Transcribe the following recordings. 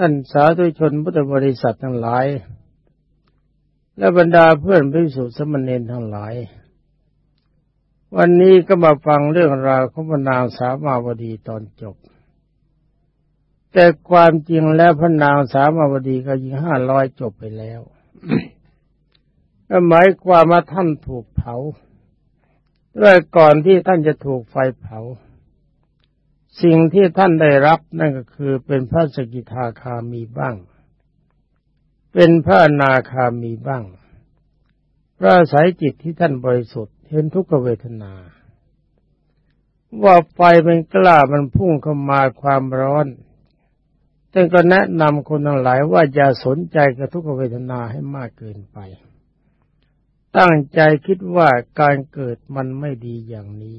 ท่านสาธุชนพุทธบริษัททั้งหลาย และบรรดาเพื่อนพิสุสมณเณรทั้งหลาย วันนี้ก็มาฟังเรื่องราวของพระนางสามาวดีตอนจบ แต่ความจริงแล้วพระนางสามาวดีก็ยิงห้าร้อยจบไปแล้วก็หมายความว่าท่านถูกเผาด้วยก่อนที่ท่านจะถูกไฟเผา สิ่งที่ท่านได้รับนั่นก็คือเป็นพระสกิทาคามีบ้าง เป็นพระนาคามีบ้าง พระสายจิตที่ท่านบริสุทธิ์เห็นทุกขเวทนา ว่าไฟเป็นกล้ามันพุ่งเข้ามาความร้อนท่านก็แนะนำคนทั้งหลายว่าอย่าสนใจกับทุกขเวทนาให้มากเกินไป ตั้งใจคิดว่าการเกิดมันไม่ดีอย่างนี้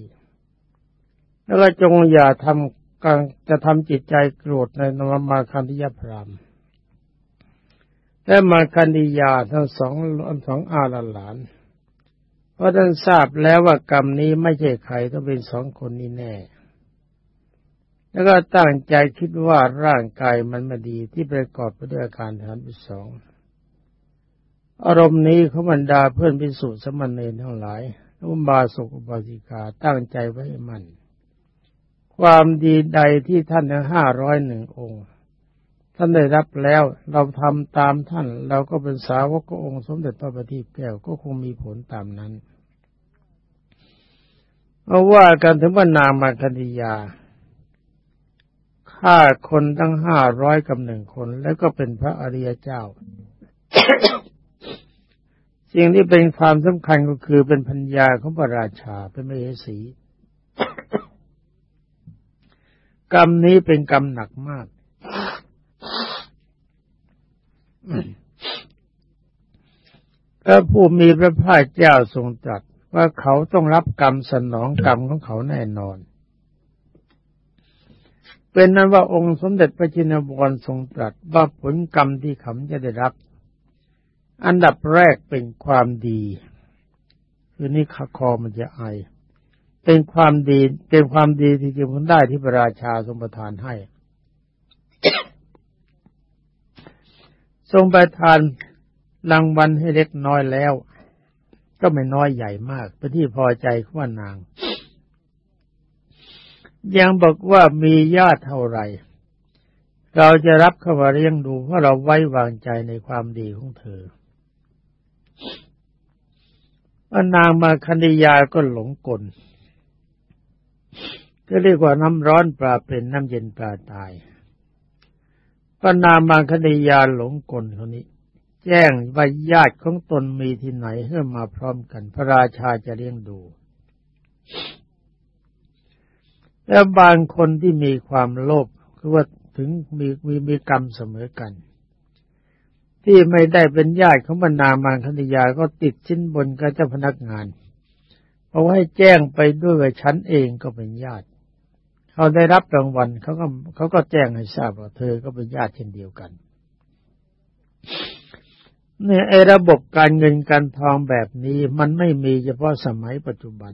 แล้วก็จงอย่าทำการจะทำจิตใจโกรธในนวมาคันธิยพรามและมาคันธิยาทั้งสองสองอาหลาน เพราะท่านทราบแล้วว่ากรรมนี้ไม่ใช่ใครต้องเป็นสองคนนี้แน่ แล้วก็ตั้งใจคิดว่าร่างกายมันไม่ดีที่ประกอบไปด้วยอาการฐานที่สองอารมณ์นี้เขาบรรดาเพื่อนพิสุสมณเณรทั้งหลายอุบาสกอุบาสิกาตั้งใจไว้มั่น ความดีใดที่ท่านทั้งห้าร้อยหนึ่งองค์ ท่านได้รับแล้วเราทำตามท่าน เราก็เป็นสาวกองค์สมเด็จพระบัณฑิตแก้วก็คงมีผลตามนั้นเอาว่ากันถึงว่านางมาคดียาฆ่าคนตั้งห้าร้อยกับหนึ่งคน แล้วก็เป็นพระอริยเจ้า สิ่งที่เป็นความสำคัญก็คือเป็นพัญญาของพระราชาเป็นมเหสี กรรมนี้เป็นกรรมหนักมาก พระผู้มีพระภาคเจ้าทรงตรัสว่าเขาต้องรับกรรมสนองกรรมของเขาแน่นอน เป็นนั้นว่าองค์สมเด็จพระจินวรทรงตรัสว่าผลกรรมที่เขาจะได้รับ อันดับแรกเป็นความดีคือนี่ขาคอมันจะไอ เป็นความดีเป็นความดีที่จะพ้นได้ที่พระราชาทรงประทานให้ ทรงประทานรางวัลให้เล็กน้อยแล้ว ก็ไม่น้อยใหญ่มากเป็นที่พอใจขว่านาง ยังบอกว่ามีญาติเท่าไหร่ เราจะรับเข้ามาเลี้ยงดูเพราะเราไว้วางใจในความดีของเธอว่านางมาคันยาก็หลงกล ก็เรียกว่าน้ำร้อนปลาเป็นน้ำเย็นปลาตายพระนางมางคันธยาหลงกลคนนี้ แจ้งว่าญาติของตนมีที่ไหนให้มาพร้อมกัน พระราชาจะเลี้ยงดู แล้วบางคนที่มีความโลภคือว่าถึงมีมีมีกรรมเสมอกัน ที่ไม่ได้เป็นญาติของบรรดามารคณิยาก็ติดชิ้นบนกับเจ้าพนักงาน เอาให้แจ้งไปด้วยว่าฉันเองก็เป็นญาติ เขาได้รับรางวัลเขาก็เขาก็แจ้งให้ทราบว่าเธอก็เป็นญาติเช่นเดียวกันเนี่ยไอ้ระบบการเงินการทองแบบนี้มันไม่มีเฉพาะสมัยปัจจุบัน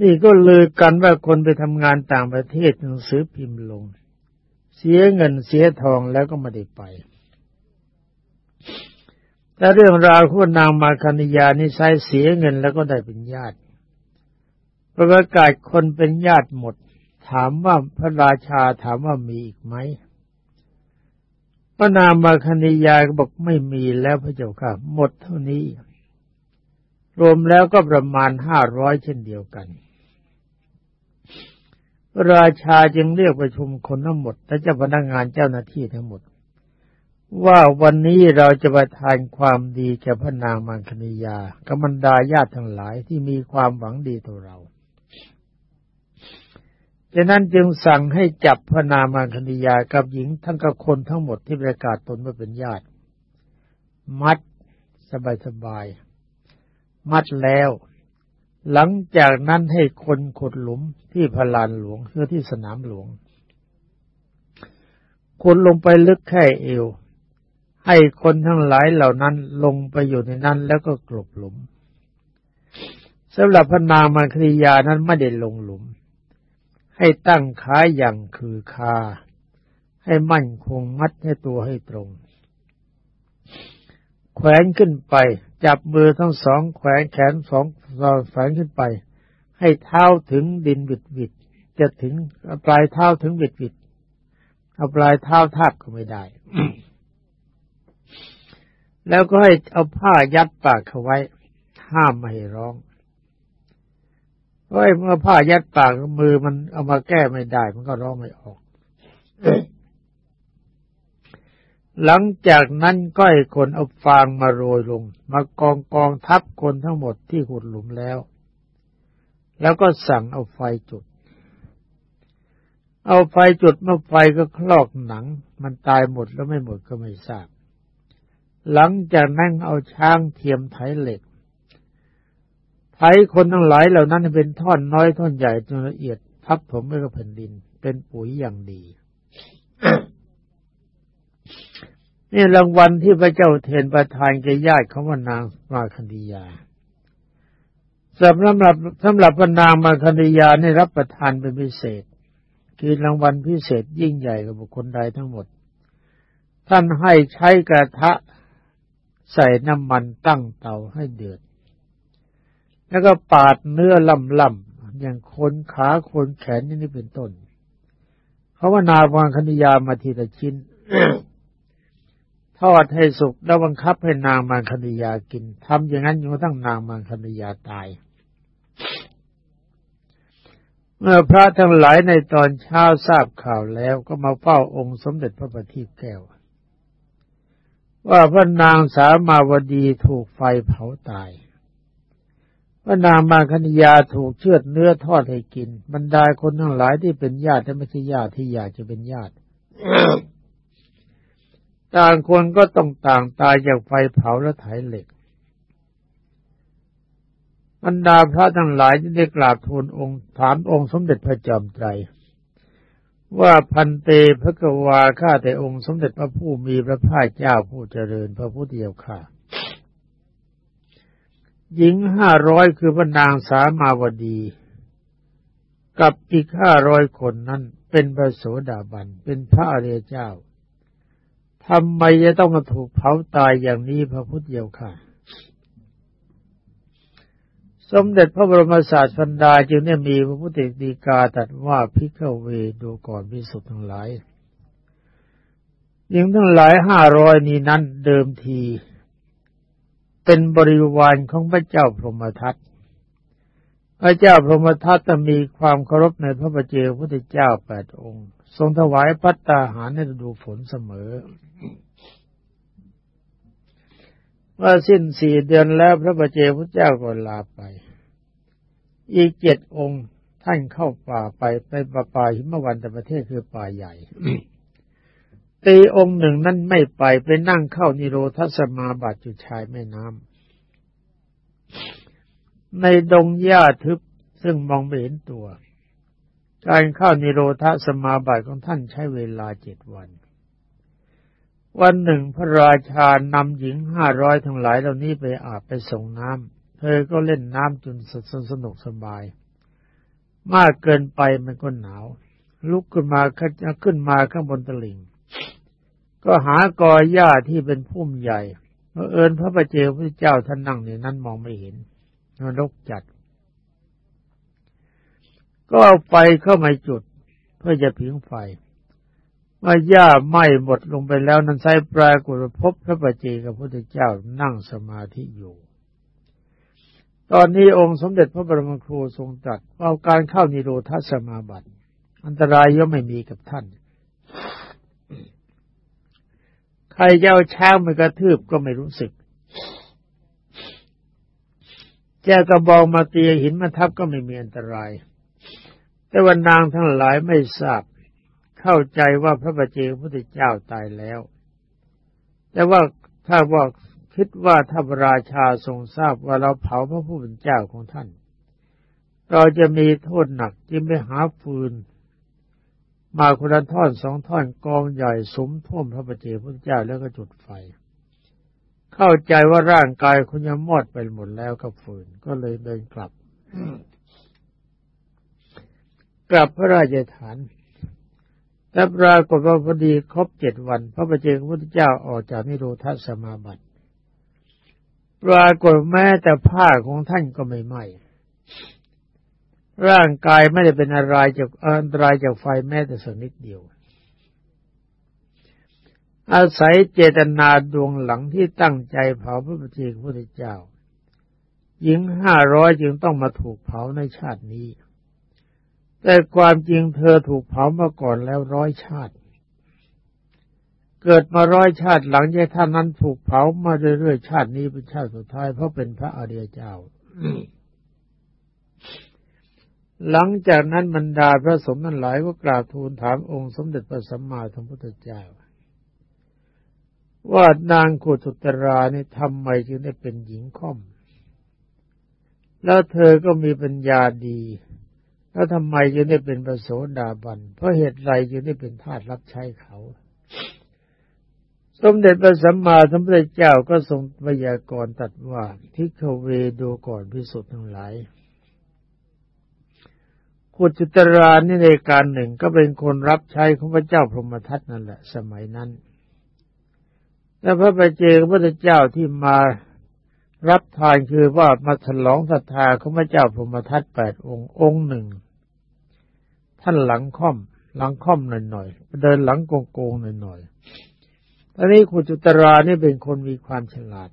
นี่ก็ลือกันว่าคนไปทำงานต่างประเทศหนังสือพิมพ์ลง เสียเงินเสียทองแล้วก็ไม่ได้ไป แต่เรื่องราวของนางมาคณิยานี่ใช้เสียเงินแล้วก็ได้เป็นญาติประกาศคนเป็นญาติหมด ถามว่าพระราชาถามว่ามีอีกไหมพระนางมาคณิยาก็บอกไม่มีแล้วพระเจ้าค่ะ หมดเท่านี้ รวมแล้วก็ประมาณห้าร้อยเช่นเดียวกันราชาจึงเรียกประชุมคนทั้งหมดและเจ้าพนักงานเจ้าหน้าที่ทั้งหมด ว่าวันนี้เราจะประทานความดีแก่พระนางมังคณิยากำมันดาญาติทั้งหลายที่มีความหวังดีต่อเราฉะนั้นจึงสั่งให้จับพระนางมังคณิยากับหญิงทั้งกับคนทั้งหมดที่ประกาศตนว่าเป็นญาติ มัดสบายๆมัดแล้ว หลังจากนั้นให้คนขุดหลุมที่พลานหลวงคือที่สนามหลวงขุดลงไปลึกแค่เอว ให้คนทั้งหลายเหล่านั้นลงไปอยู่ในนั้นแล้วก็กลบหลุมสำหรับพระนางมังคริยานั้นไม่ได้ลงหลุม ให้ตั้งขาอย่างคือคา ให้มั่นคงมัดให้ตัวให้ตรง แขวนขึ้นไป จับมือทั้งสองแขวนแขนสองแขวนขึ้นไป ให้เท้าถึงดินบิดบิดจะถึงปลายเท้าถึงบิดบิดเอาปลายเท้าทับก็ไม่ได้ แล้วก็ให้เอาผ้ายัดปากเขาไว้ ห้ามไม่ให้ร้องเพราะเมื่อผ้ายัดปากมือมันเอามาแก้ไม่ได้ มันก็ร้องไม่ออก หลังจากนั้นก็ให้คนเอาฟางมาโรยลง มากองกองทับคนทั้งหมดที่ขุดหลุมแล้ว แล้วก็สั่งเอาไฟจุด เอาไฟจุดเมื่อไฟก็คลอกหนัง มันตายหมดแล้วไม่หมดก็ไม่ทราบ หลังจากนั้นเอาช้างเทียมไถเหล็ก ไถคนทั้งหลายเหล่านั้นเป็นท่อนน้อยท่อนใหญ่จนละเอียดทับถมไว้กับแผ่นดิน เป็นปุ๋ยอย่างดีนี่รางวัลที่พระเจ้าเทนประทานแก่ญาติของนางมาคันธียาสำหรับสำหรับนางมาคันธียาได้รับประทานเป็นพิเศษ คือรางวัลพิเศษยิ่งใหญ่กับบุคคลใดทั้งหมด ท่านให้ใช้กระทะ ใส่น้ำมันตั้งเตาให้เดือด แล้วก็ปาดเนื้อล่ำๆอย่างคนขาคนแขนนี่เป็นต้นเขาว่านาวางคณิยามาทีละชิ้นทอดให้สุกแล้วบังคับให้นางมังคณิยากินทำอย่างนั้นจนกระทั่งนางมังคณิยาตาย เมื่อพระทั้งหลายในตอนเช้าทราบข่าวแล้วก็มาเฝ้าองค์สมเด็จพระบัณฑิตแก้ว ว่าพระนางสามาวดีถูกไฟเผาตาย พระนางมาคณิยาถูกเชือดเนื้อทอดให้กิน บรรดาคนทั้งหลายที่เป็นญาติและไม่ใช่ญาติที่อยากจะเป็นญาติ ต่างคนก็ต้องต่างตายจากไฟเผาและไถเหล็กบรรดาพระทั้งหลายที่ได้กราบทูลองค์ถามองค์สมเด็จพระจอมไตร ว่าพันเตพระกวาข้าแต่องค์สมเด็จพระผู้มีพระภาคเจ้าผู้เจริญพระพุทธเจ้าข้าหญิงห้าร้อยคือพระนางสามาวดี กับอีกห้าร้อยคนนั้นเป็นพระโสดาบัน เป็นพระอริยเจ้าทำไมจะต้องมาถูกเผาตายอย่างนี้พระพุทธเจ้าค่ะ สมเด็จพระบรมศาสดาจึงได้มีพระพุทธดีกาตัดว่าพิกเวดูก่อนพิสุทธ์ทั้งหลายยิงทั้งหลายห้าร้อยนี้นั้นเดิมที เป็นบริวารของพระเจ้าพรหมทัตพระเจ้าพรหมทัตมีความเคารพในพระบัจเจพุทธเจ้าแปดองค์ ทรงถวายพัตตาหารในฤดูฝนเสมอ ว่าสิ้นสี่เดือนแล้วพระบาเจพุทเจ้าก็ลาไป อีกเจ็ดองค์ท่านเข้าป่าไปไปป่าป่าหิมวันแต่ประเทศคือป่าใหญ่ตีองค์หนึ่งนั้นไม่ไปไปนั่งเข้านิโรธสมาบัติอยู่ชายแม่น้ำในดงหญ้าทึบซึ่งมองไม่เห็นตัว การเข้านิโรธสมาบัติของท่านใช้เวลาเจ็ดวัน วันหนึ่งพระราชานำหญิงห้าร้อยทั้งหลายเหล่านี้ไปอาบไปส่งน้ำเธอก็เล่นน้ำจนสสสนุกสบาย มากเกินไปมันก็หนาว ลุกขึ้นมาขึ้นมาข้างบนตลิ่ง ก็หากอหญ้าที่เป็นพุ่มใหญ่เมื่อเอิญพระประเจ้าพระเจ้าท่านนั่งในนั้นมองไม่เห็นนรกจัด ก็เอาไฟเข้ามาจุด เพื่อจะผิงไฟ เมื่อหญ้าไหม้หมดลงไปแล้วนั้นไซปรากฏพบพระปัจเจกับพระพุทธเจ้านั่งสมาธิอยู่ ตอนนี้องค์สมเด็จพระบรมครูทรงตรัสว่าการเข้านิโรธสมาบัติ อันตรายย่อมไม่มีกับท่าน ใครจะเอาช้างมากระทืบก็ไม่รู้สึกแจกระบองมาเตียหินมาทับก็ไม่มีอันตราย แต่วันนางทั้งหลายไม่ทราบ เข้าใจว่าพระบัจเจกพุทธเจ้าตายแล้ว แต่ว่าถ้าว่าคิดว่าถ้าราชาทรงทราบว่าเราเผาพระผู้เป็นเจ้าของท่าน เราจะมีโทษหนักจึงไปหาฟืน มาคนละท่อนสองท่อนกองใหญ่สมท่วมพระบัจเจกพุทธเจ้าแล้วก็จุดไฟ เข้าใจว่าร่างกายคุณจะมอดไปหมดแล้วกับฟืนก็เลยเดินกลับ กลับพระราชฐาน และปรากฏว่าพอดีครบเจ็ดวัน พระประเจกพระพุทธเจ้าออกจากนิโรธสมาบัติปรากฏแม้แต่ผ้าของท่านก็ไม่ไหม้ร่างกายไม่ได้เป็นอะไรจากอันตรายจากไฟแม้แต่สักนิดเดียว อาศัยเจตนาดวงหลังที่ตั้งใจเผาพระปฏิเจกพระพุทธเจ้า หญิงห้าร้อยจึงต้องมาถูกเผาในชาตินี้ แต่ความจริงเธอถูกเผามาก่อนแล้วร้อยชาติ เกิดมาร้อยชาติหลังจากท่านนั้นถูกเผามาเรื่อยๆชาตินี้เป็นชาติสุดท้ายเพราะเป็นพระอริยเจ้า หลังจากนั้นบรรดาพระสงฆ์นั้นหลายก็กราบทูลถามองค์สมเด็จพระสัมมาสัมพุทธเจ้า ว่านางขุตุตรานี่ทำไมจึงได้เป็นหญิงค่อม แล้วเธอก็มีปัญญาดี แล้วทำไมจึงได้เป็นประโสดาบัน เพราะเหตุไรจึงได้เป็นทาสรับใช้เขา สมเด็จพระสัมมาสัมพุทธเจ้าก็ทรงพยากรณ์ตัดว่าทิฆเวดูก่อนพิสุทธิ์ทั้งหลายขุจุตรานี่ในการหนึ่งก็เป็นคนรับใช้ของพระเจ้าพรหมทัตนั่นแหละ สมัยนั้น และพระปเจกพระพุทธเจ้าที่มา รับทานคือว่ามาฉลองศรัทธาของพระเจ้าพรหมทัตแปดองค์ องค์หนึ่ง ท่านหลังค่อม หลังค่อมหน่อยๆเดินหลังโกงๆหน่อยๆตอนนี้ขุจุตรานี่เป็นคนมีความฉลาด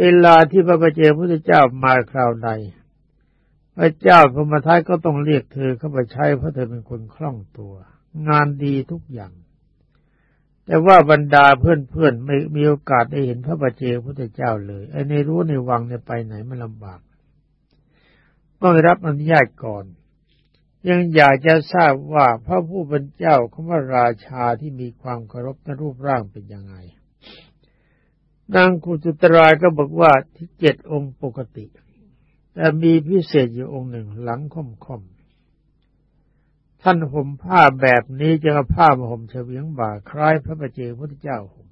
เวลาที่พระปเจกพระเจ้ามาคราวใดพระเจ้าพมทัยก็ต้องเรียกเธอเข้าไปใช้เพราะเธอเป็นคนคล่องตัว งานดีทุกอย่าง แต่ว่าบรรดาเพื่อนๆไม่มีโอกาสได้เห็นพระบัจเจกพุทธเจ้าเลยไอ้ในรู้ในวังเนี่ยไปไหนมันลำบากต้องรับอนุญาตก่อน ยังอยากจะทราบว่าพระผู้เป็นเจ้าของพระราชาที่มีความเคารพในรูปร่างเป็นยังไงนางกุจุตรายก็บอกว่าที่เจ็ดองค์ปกติ แต่มีพิเศษอยู่องค์หนึ่งหลังค่อมคอม ท่านห่มผ้าแบบนี้จะเอาผ้ามาห่มเฉวียงบ่าคล้ายพระประเจพระเจ้าห่ม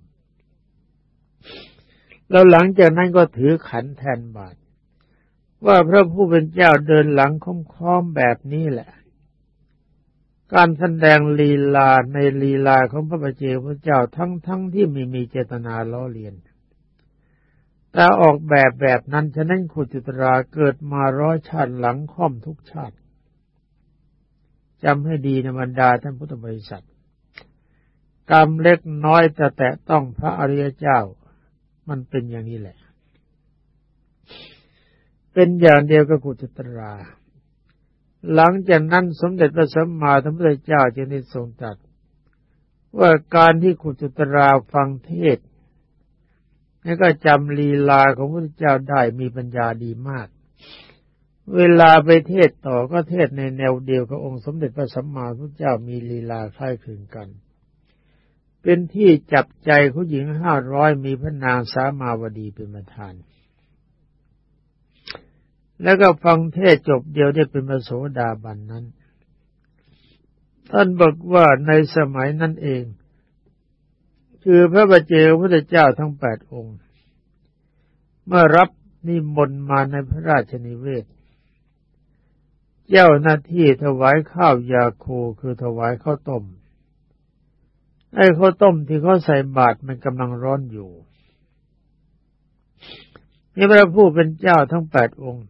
แล้วหลังจากนั้นก็ถือขันแทนบาท ว่าพระผู้เป็นเจ้าเดินหลังค้อมๆแบบนี้แหละ การแสดงลีลาในลีลาของพระประเจพระเจ้าทั้งๆทที่ไม่มีเจตนาล้อเลียนแต่ออกแบบแบบนั้นฉะนั้นขุจุตราเกิดมาร้อยชาติหลังค่อมทุกชาติ จำให้ดีในบรรดาท่านพุทธบริษัท กรรมเล็กน้อยจะแตะต้องพระอริยเจ้า มันเป็นอย่างนี้แหละ เป็นอย่างเดียวกับกุจตรา หลังจากนั้นสมเด็จพระสัมมาสัมพุทธเจ้าจึงได้ทรงตรัสว่าการที่กุจตราฟังเทศแล้วก็จำลีลาของพระเจ้าได้มีปัญญาดีมาก เวลาไปเทศต่อก็เทศในแนวเดียวกับองค์สมเด็จพระสัมมาสัมพุทธเจ้ามีลีลาคล้ายคลึงกัน เป็นที่จับใจผู้หญิงห้าร้อยมีพระนางสามาวดีเป็นประธาน แล้วก็ฟังเทศจบเดียวได้เป็นมโสดาบันนั้น ท่านบอกว่าในสมัยนั้นเอง คือพระบาเจพระเจ้าทั้งแปดองค์ เมื่อรับนิมนต์มาในพระราชนิเวศ เจ้าหน้าที่ถวายข้าวยาโคคือถวายข้าวต้ม ไอ้ข้าวต้มที่เขาใส่บาตรมันกำลังร้อนอยู่นี่พระผู้เป็นเจ้าทั้งแปดองค์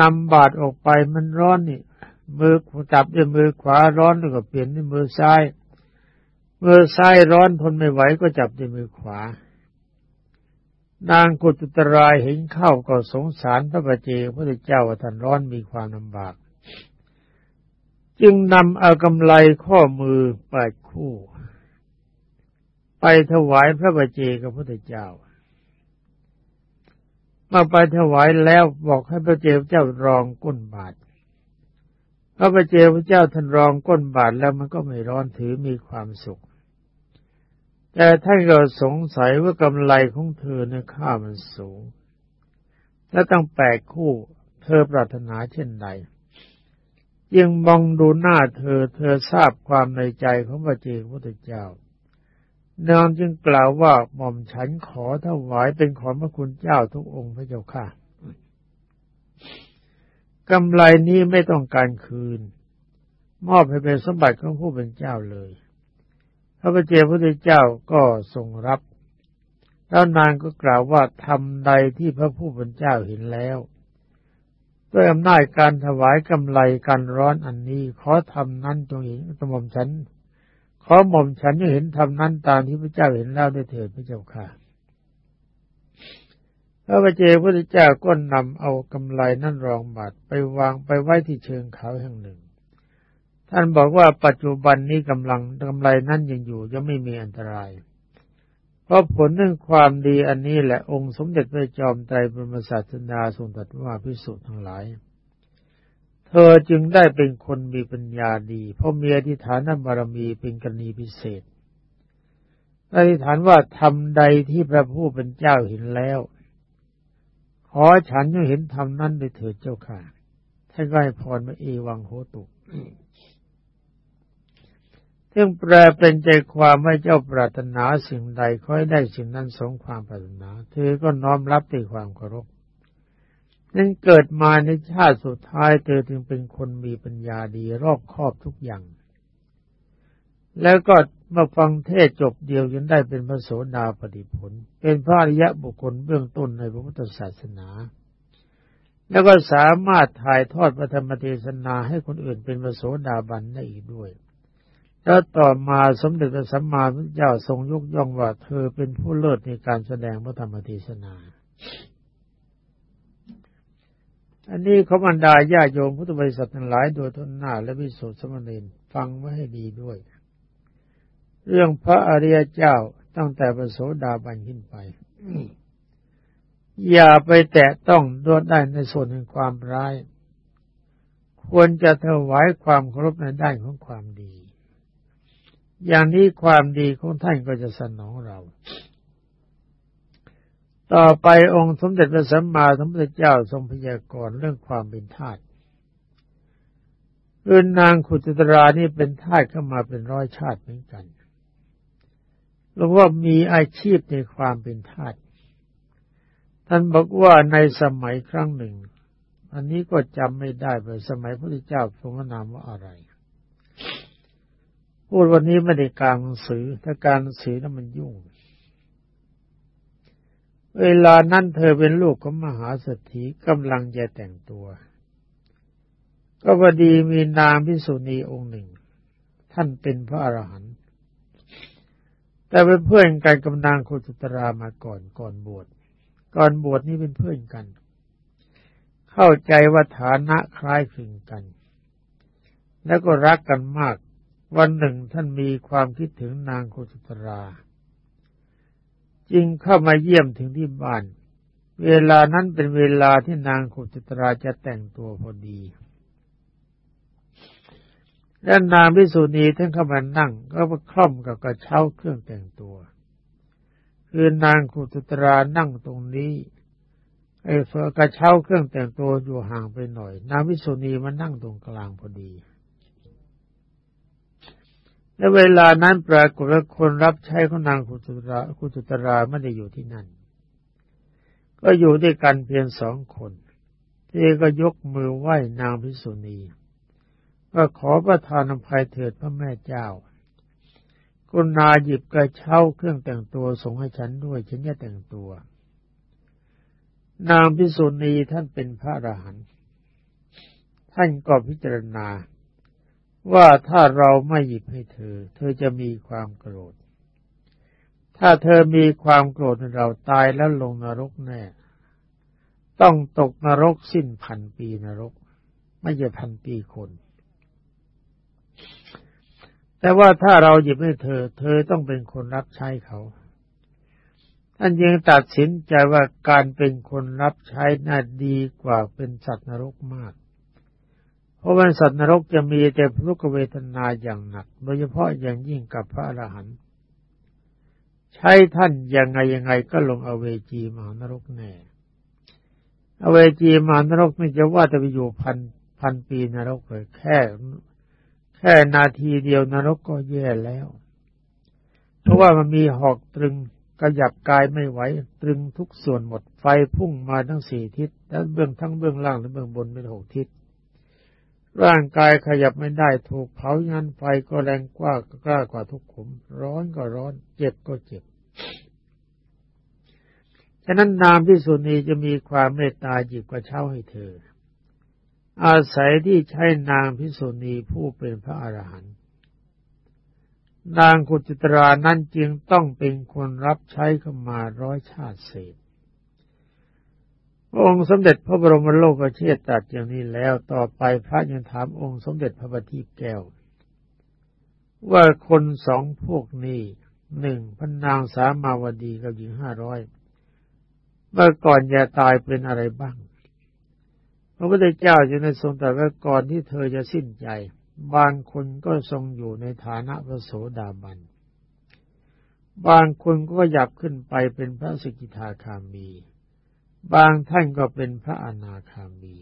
นำบาตรออกไปมันร้อนนี่มือจับด้วยมือขวาร้อนแล้วก็เปลี่ยนด้วยมือซ้ายมือซ้ายร้อนทนไม่ไหวก็จับด้วยมือขวา นางกุตตรายเห็นเข้าก็สงสารพระบาเจพระเจ้าว่าท่านร้อนมีความลำบาก จึงนำเอากำไลข้อมือแปดคู่ ไปถวายพระบาเจกับพระเจ้ามาไปถวายแล้วบอกให้พระเจ้าเจ้ารองก้นบาทพระบาเจพระเจ้าท่านรองก้นบาทแล้วมันก็ไม่ร้อนถือมีความสุข แต่ท่านก็สงสัยว่ากำไรของเธอเนี่ยค่ามันสูง และตั้งแปดคู่เธอปรารถนาเช่นใดยังมองดูหน้าเธอ เธอทราบความในใจของพระเจ้าพระเจ้านางจึงกล่าวว่าหม่อมฉันขอถวายเป็นของพระคุณเจ้าทุกองค์พระเจ้าค่ะกำไรนี้ไม่ต้องการคืน มอบให้เป็นสมบัติของผู้เป็นเจ้าเลย พระเจ้าพระเจ้าก็ทรงรับ แล้วนางก็กล่าวว่าทำใดที่พระผู้เป็นเจ้าเห็นแล้ว ด้วยอำนาจการถวายกำไรการร้อนอันนี้ขอทำนั้นจงเห็นกระหม่อมฉัน ขอหม่อมฉันจะเห็นทำนั้นตามที่พระเจ้าเห็นแล้วได้เถิดพระเจ้าค่ะพระเจ้าพระเจ้าก็นำเอากำไรนั่นรองบาทไปวางไปไว้ที่เชิงเขาแห่งหนึ่ง ท่านบอกว่าปัจจุบันนี้กำลังกำไรนั้นยังอยู่ยังไม่มีอันตราย เพราะผลเรื่องความดีอันนี้แหละองค์สมเด็จพระจอมไตรบรมศาสดาทรงตรัสว่าพิสุทั้งหลาย เธอจึงได้เป็นคนมีปัญญาดี เพราะมีอธิฐานบารมีเป็นกรณีพิเศษอธิษฐานว่าทำใดที่พระผู้เป็นเจ้าเห็นแล้ว ขอฉันจะเห็นทำนั้นโดยเถิดเจ้าค่ะท่านก็ให้พรมาเอวังโหตุ ซึ่งแปลเป็นใจความว่าเจ้าปรารถนาสิ่งใดขอให้ได้สิ่งนั้นสมความปรารถนาเธอก็น้อมรับด้วยความเคารพนั้นเกิดมาในชาติสุดท้ายเธอจึงเป็นคนมีปัญญาดีรอบครอบทุกอย่าง แล้วก็มาฟังเทศจบเดียวยังได้เป็นพระโสดาปฏิผล เป็นพระอริยะบุคคลเบื้องต้นในพระพุทธศาสนา แล้วก็สามารถถ่ายทอดพระธรรมเทศนาให้คนอื่นเป็นพระโสดาบันได้อีกด้วย แล้วต่อมาสมเด็จพระสัมมาสัมพุทธเจ้าทรงยกย่องว่าเธอเป็นผู้เลิศในการแสดงพระธรรมเทศนา อันนี้เขาบรรดาญาโยมพุทธบริษัททั้งหลายโดยทุนหน้าและวิสุทธิสมณีฟังไว้ให้ดีด้วย เรื่องพระอริยเจ้าตั้งแต่พระโสดาบันขึ้นไป อย่าไปแตะต้องด้วได้ในส่วนแห่งความร้าย ควรจะถวายความเคารพในด้านของความดี อย่างนี้ความดีของท่านก็จะสนองเรา ต่อไปองค์สมเด็จพระสัมมาสัมพุทธเจ้าทรงพยากรณ์เรื่องความเป็นทาสคือนางขุตตรานี่เป็นทาสเข้ามาเป็นร้อยชาติเหมือนกันหรือว่ามีอาชีพในความเป็นทาสท่านบอกว่าในสมัยครั้งหนึ่ง อันนี้ก็จำไม่ได้ว่าสมัยพระพุทธเจ้าทรงนามว่าอะไร พูดวันนี้ไม่ได้กลางหนังสือ ถ้ากางหนังสือนั้นมันยุ่ง เวลานั้นเธอเป็นลูกของมหาเศรษฐีกำลังจะแต่งตัว ก็พอดีมีนางพิสุณีองค์หนึ่ง ท่านเป็นพระอรหันต์แต่เป็นเพื่อนกันกับนางโคจุตรามาก่อนก่อนบวชก่อนบวชนี่เป็นเพื่อนกัน เข้าใจว่าฐานะคล้ายคลึงกัน แล้วก็รักกันมาก วันหนึ่งท่านมีความคิดถึงนางโคสุตรา จึงเข้ามาเยี่ยมถึงที่บ้าน เวลานั้นเป็นเวลาที่นางโคสุตราจะแต่งตัวพอดี และนางพิสุณีท่านเข้ามานั่งก็มาคล่อมกับกระเช้าเครื่องแต่งตัว คือนางโคสุตรานั่งตรงนี้ไอ้เฟอกระเช้าเครื่องแต่งตัวอยู่ห่างไปหน่อย นางพิสุณีมานั่งตรงกลางพอดี และเวลานั้นปรากฏว่าคนรับใช้ของนางคุตุราคุตุตราไม่ได้อยู่ที่นั่น ก็อยู่ด้วยกันเพียงสองคนที่ก็ยกมือไหว้นางพิสุณีว่าขอประทานอภัยเถิดพระแม่เจ้ากุณาหยิบกระเช้าเครื่องแต่งตัวส่งให้ฉันด้วยฉันจะแต่งตัว นางพิสุณีท่านเป็นพระอรหันต์ท่านก็พิจารณา ว่าถ้าเราไม่หยิบให้เธอ เธอจะมีความโกรธ ถ้าเธอมีความโกรธเราตายแล้วลงนรกแน่ ต้องตกนรกสิ้นพันปีนรก ไม่ใช่พันปีคน แต่ว่าถ้าเราหยิบให้เธอ เธอต้องเป็นคนรับใช้เขาท่านยังตัดสินใจว่าการเป็นคนรับใช้น่าดีกว่าเป็นสัตว์นรกมาก เพราะวันสัตว์นรกจะมีแต่ทุกขเวทนาอย่างหนัก โดยเฉพาะอย่างยิ่งกับพระอรหันต์ใช้ท่านยังไงยังไงก็ลงอเวจีมานรกแน่ อเวจีมานรกไม่จะว่าจะไปอยู่พันพันปีนรกเลยแค่ แค่นาทีเดียวนรกก็แย่แล้ว เพราะว่ามันมีหอกตรึงกระยับกายไม่ไหว ตรึงทุกส่วนหมดไฟพุ่งมาทั้งสี่ทิศทั้งเบื้องทั้งเบื้องล่างและเบื้องบนเป็นหกทิศ ร่างกายขยับไม่ได้ถูกเผายันไฟก็แรงกว่ากล้ากว่าทุกขุม ร้อนก็ร้อน เจ็บก็เจ็บฉะนั้นนามพิสุนีจะมีความเมตตาจิบกระเช้าให้เธอ อาศัยที่ใช้นางพิสุนีผู้เป็นพระอรหันต์นางกุจิตรานั้นจึงต้องเป็นคนรับใช้เข้ามาร้อยชาติเศษ องค์สมเด็จพระบรมโลกเชษตัดอย่างนี้แล้วต่อไปพระยังถามองค์สมเด็จพระบัณฑิตแก้ว ว่าคนสองพวกนี้หนึ่งพนางสามาวดีกับหญิงห้าร้อยเมื่อก่อนจะตายเป็นอะไรบ้าง พระพุทธเจ้าจึงได้ทรงตรัสว่าก่อนที่เธอจะสิ้นใจ บางคนก็ทรงอยู่ในฐานะพระโสดาบัน บางคนก็หยับขึ้นไปเป็นพระสกิทาคามี บางท่านก็เป็นพระอนาคามี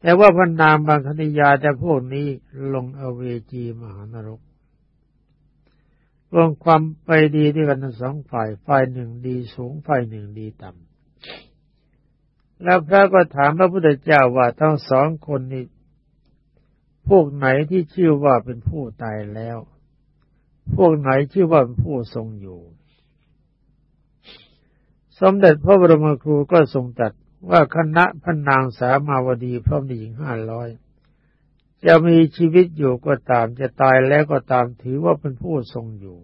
แต่ว่าพันนามบางคณิยาแต่พวกนี้ลงอเวจีมหานรกรวมความไปดีด้วยกันสองฝ่าย ฝ่ายหนึ่งดีสูง ฝ่ายหนึ่งดีต่ำ แล้วพระก็ถามพระพุทธเจ้าว่าทั้งสองคนนี้ พวกไหนที่ชื่อว่าเป็นผู้ตายแล้ว พวกไหนชื่อว่าเป็นผู้ทรงอยู่ สมเด็จพระบรมครูก็ทรงตัดว่าคณะพระนางสามาวดีพร้อมหญิงห้าร้อยจะมีชีวิตอยู่ก็ตามจะตายแล้วก็ตามถือว่าเป็นผู้ทรงอยู่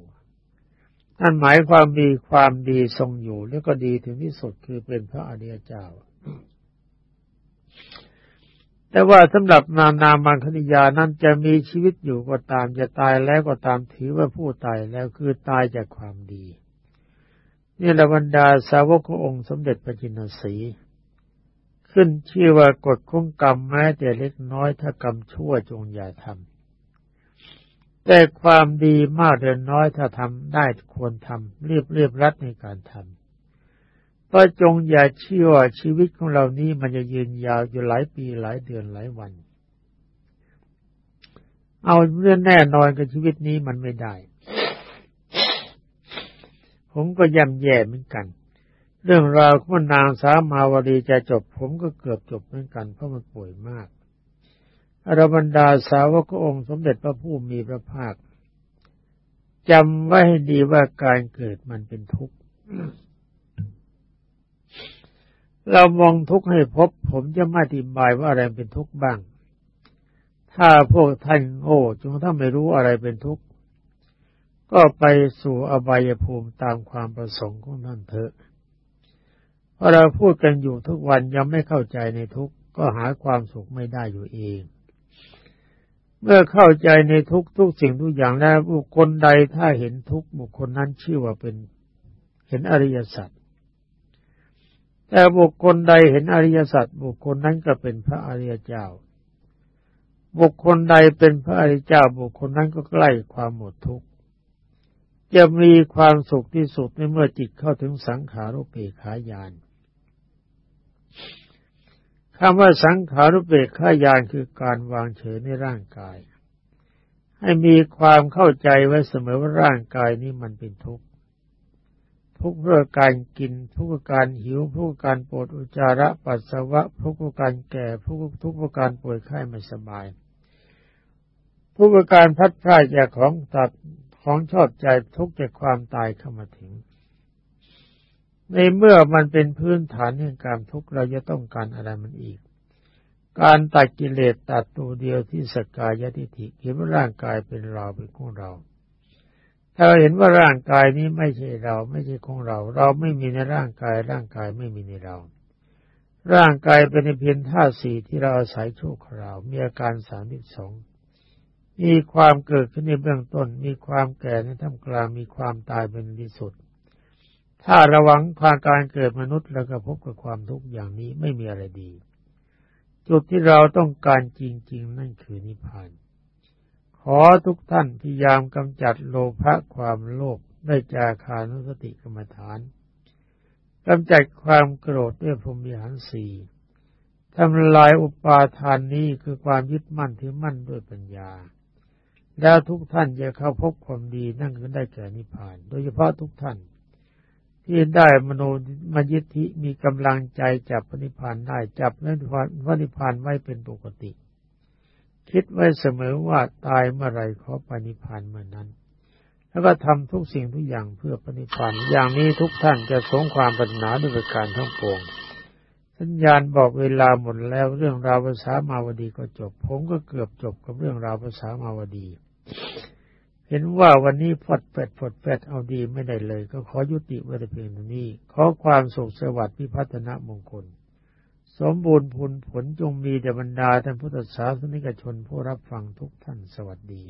นั่นหมายความมีความดีทรงอยู่แล้วก็ดีถึงที่สุดคือเป็นพระอริยเจ้า แต่ว่าสำหรับนามนามังคณิยานั้นจะมีชีวิตอยู่ก็ตามจะตายแล้วก็ตามถือว่าผู้ตายแล้วคือตายจากความดี นี่ละบรรดาสาวกขององค์สมเด็จพระจินสี ขึ้นชื่อว่ากฎของกรรมแม้แต่เล็กน้อยถ้ากรรมชั่วจงอย่าทำแต่ความดีมากหรือน้อยถ้าทำได้ควรทำรีบเรียบรัดในการทำก็จงอย่าเชื่อว่าชีวิตของเรานี้มันจะยืนยาวอยู่หลายปีหลายเดือนหลายวัน เอาเรื่องแน่นอนกับชีวิตนี้มันไม่ได้ ผมก็ย่ำแย่เหมือนกัน เรื่องราวของนางสาวมาวดีจะจบ ผมก็เกือบจบเหมือนกันเพราะมันป่วยมากอรบรรดาสาวกองค์สมเด็จพระผู้มีพระภาคจำไว้ให้ดีว่าการเกิดมันเป็นทุกข์ เรามองทุกข์ให้พบ ผมจะไม่อธิบายว่าอะไรเป็นทุกข์บ้าง ถ้าพวกท่านโง่จงถ้าไม่รู้อะไรเป็นทุกข์ ก็ไปสู่อบายภูมิตามความประสงค์ของท่านเถอะเพราะเราพูดกันอยู่ทุกวันยังไม่เข้าใจในทุกก็หาความสุขไม่ได้อยู่เอง เมื่อเข้าใจในทุกทุกสิ่งทุกอย่างแล้วบุคคลใดถ้าเห็นทุกบุคคลนั้นชื่อว่าเป็นเห็นอริยสัจแต่บุคคลใดเห็นอริยสัจบุคคลนั้นก็เป็นพระอริยเจ้า บุคคลใดเป็นพระอริยเจ้าบุคคลนั้นก็ใกล้ความหมดทุกข์ จะมีความสุขที่สุดในเมื่อจิตเข้าถึงสังขารุเปกขายานคำว่าสังขารุเปกขายานคือการวางเฉยในร่างกาย ให้มีความเข้าใจไว้เสมอว่าร่างกายนี้มันเป็นทุกข์ทุกข์เพื่อการกินทุกข์การหิวทุกข์การปวดอุจจาระปัสสาวะทุกข์การแก่ทุกข์ทุกข์การป่วยไข้ไม่สบายทุกข์การพัดพลาดจากของตัด ของชอบใจทุกข์จากความตายเข้ามาถึง ในเมื่อมันเป็นพื้นฐานแห่งการทุกข์เราจะต้องการอะไรมันอีก การตัดกิเลสตัดตัวเดียวที่สกายทิฏฐิเห็นว่าร่างกายเป็นเราเป็นของเรา ถ้าเห็นว่าร่างกายนี้ไม่ใช่เราไม่ใช่ของเรา เราไม่มีในร่างกายร่างกายไม่มีในเราร่างกายเป็นเพียงธาตุสี่ที่เราอาศัยชั่วคราว มีอาการสามสิบสอง มีความเกิดขึ้นในเบื้องต้น มีความแก่ในท่ามกลาง มีความตายเป็นที่สุด ถ้าระวังความการเกิดมนุษย์แล้วก็พบกับความทุกข์อย่างนี้ไม่มีอะไรดี จุดที่เราต้องการจริง ๆ นั่นคือนิพพาน ขอทุกท่านพยายามกำจัดโลภะความโลภได้จาคานุสติกรรมฐานกำจัดความโกรธด้วยพรหมิหารสี่ทำลายอุปาทานนี้คือความยึดมั่นถือมั่นด้วยปัญญา แล้วทุกท่านจะเข้าพบความดีนั่นก็ได้แก่นิพพาน โดยเฉพาะทุกท่าน ที่ได้มโนมยิทธิมีกำลังใจจับปณิพานได้จับพระนิพพานไว้เป็นปกติ คิดไว้เสมอว่าตายเมื่อไรขอปณิพานเมื่อนั้น แล้วก็ทำทุกสิ่งทุกอย่างเพื่อปณิพานอย่างนี้ทุกท่านจะสงความปรารถนาด้วยประการทั้งปวงสัญญาณบอกเวลาหมดแล้วเรื่องราวภาษามาวดีก็จบ ผมก็เกือบจบกับเรื่องราวภาษามาวดี เห็นว่าวันนี้พดเป็ดพดเป็ดเอาดีไม่ได้เลย ก็ขอยุติไว้แต่เพียงเท่านี้ ขอความสุขสวัสดิ์พิพัฒนมงคล สมบูรณ์ผลผลจงมีแด่บรรดาท่านพุทธศาสนิกชนผู้รับฟังทุกท่านสวัสดี